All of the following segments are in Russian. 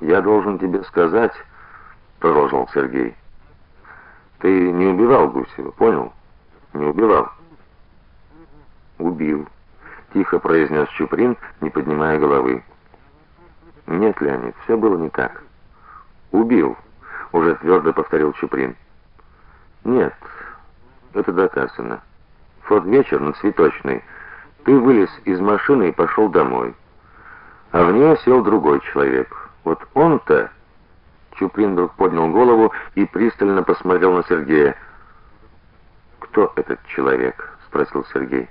Я должен тебе сказать, продолжил Сергей. Ты не убивал Гусева, понял? Не убивал. Убил, тихо произнес Чуприн, не поднимая головы. Нет, Леонид, все было не так. Убил, уже твердо повторил Чуприн. Нет. Это доказано. В тот вечер на Цветочной ты вылез из машины и пошел домой. А в нее сел другой человек. Вот он-то Чуприн вдруг поднял голову и пристально посмотрел на Сергея. Кто этот человек? спросил Сергей.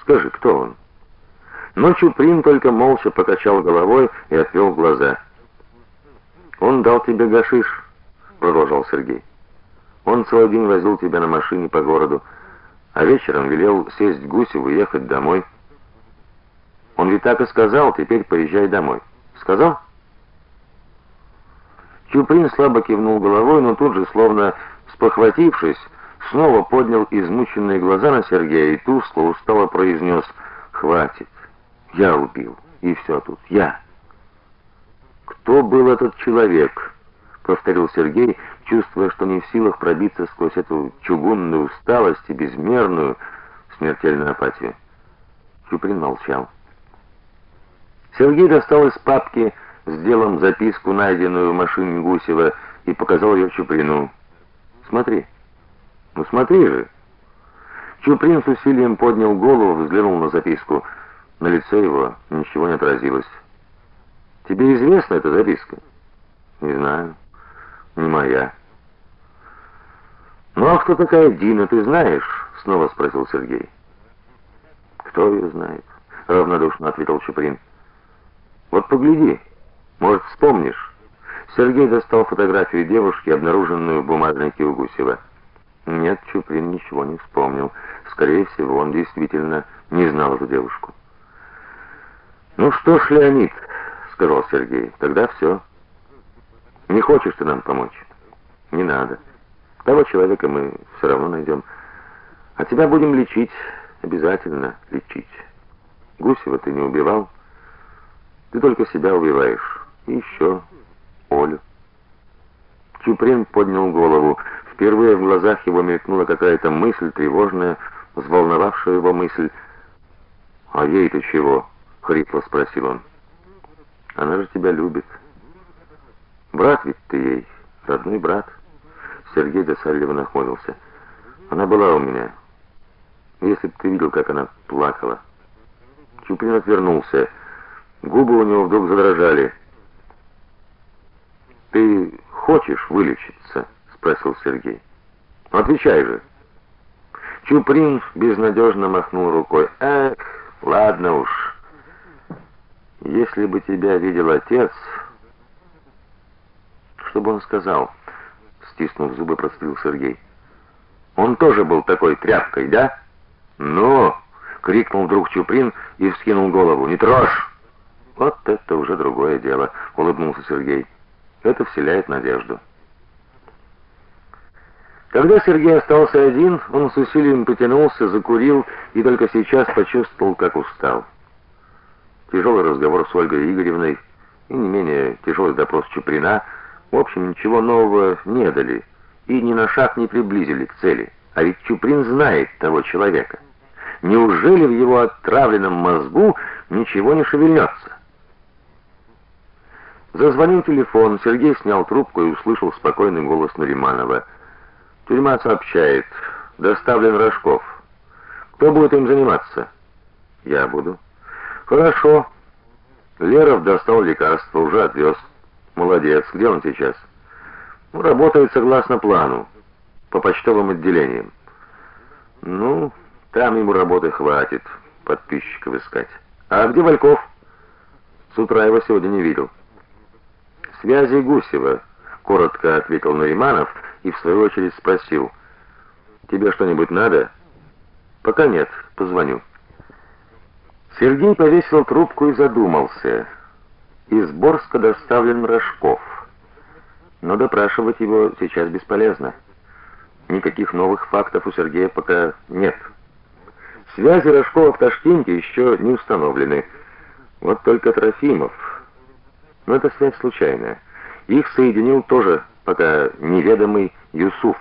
Скажи, кто он? Но Чуприн только молча покачал головой и отвел глаза. Он дал тебе гашиш, продолжал Сергей. Он целый день возил тебя на машине по городу, а вечером велел сесть Гусеву и ехать домой. Он ведь так и сказал: "Теперь поезжай домой". Сказал? Чуприн слабо кивнул головой, но тут же, словно спохватившись, снова поднял измученные глаза на Сергея и тускло, устало произнес: "Хватит. Я убил. И все тут я". Кто был этот человек? повторил Сергей, чувствуя, что не в силах пробиться сквозь эту чугунную усталость и безмерную смертельную апатию. Чуприн молчал. Сергей достал из папки делом записку, найденную в машине Гусева, и показал ее Чуприну. Смотри. Ну смотри же. Чуприн с усилием поднял голову, взглянул на записку. На лице его ничего не отразилось. Тебе известна эта записка? Не знаю не моя. Ну а кто такая Дина, ты знаешь? снова спросил Сергей. Кто ее знает? равнодушно ответил Чуприн. Вот погляди, может, вспомнишь. Сергей достал фотографию девушки, обнаруженную в бумажнике у Гусева. Нет, Чуприн ничего не вспомнил. Скорее всего, он действительно не знал эту девушку. Ну что ж, Леонид, сказал Сергей. Тогда все. Не хочешь ты нам помочь? Не надо. Того человека мы все равно найдем. А тебя будем лечить, обязательно лечить. Гусева ты не убивал. Ты только себя убиваешь. И еще Олю. Чуприн поднял голову. Впервые в глазах его мелькнула какая-то мысль тревожная, взволновавшая его мысль. "А ей-то чего?" хрипло спросил он. "Она же тебя любит". Брат ведь ты ей, родной брат. Сергей досадливо нахмурился. Она была у меня. Если бы ты видел, как она плакала. Чуприн отвернулся. Губы у него вдруг задрожали. Ты хочешь вылечиться? спросил Сергей. Отвечай же. Чуприн безнадежно махнул рукой. Эх, ладно уж. Если бы тебя видел отец, чтобы он сказал, стиснув зубы, процедил Сергей. Он тоже был такой тряпкой, да? Ну, крикнул вдруг Чуприн и вскинул голову. Не трожь. Вот это уже другое дело, улыбнулся Сергей. Это вселяет надежду. Когда Сергей остался один, он с усилием потянулся, закурил и только сейчас почувствовал, как устал. Тяжелый разговор с Ольгой Игоревной и не менее тяжелый допрос Чуприна в общем, ничего нового не дали и ни на шаг не приблизили к цели. А ведь Чуприн знает того человека. Неужели в его отравленном мозгу ничего не шевельнется? Зазвонил телефон. Сергей снял трубку и услышал спокойный голос Нариманова. Тюрьма сообщает: доставлен Рожков. Кто будет им заниматься? Я буду. Хорошо. Леров достал лекарство, уже отвез. Молодец. Где он сейчас? Ну, работает согласно плану по почтовым отделениям. Ну, там ему работы хватит подписчиков искать. А где Вальков? С утра его сегодня не видел. Связи Гусева, коротко ответил Нариманов и в свою очередь спросил: "Тебе что-нибудь надо?" "Пока нет, позвоню". Сергей повесил трубку и задумался. Из Борска доставлен Рожков. Но допрашивать его сейчас бесполезно. Никаких новых фактов у Сергея пока нет. Связи Рожкова в Ташкенте еще не установлены. Вот только Трофимов. Но эта связь случайная. Их соединил тоже пока неведомый Юсуф.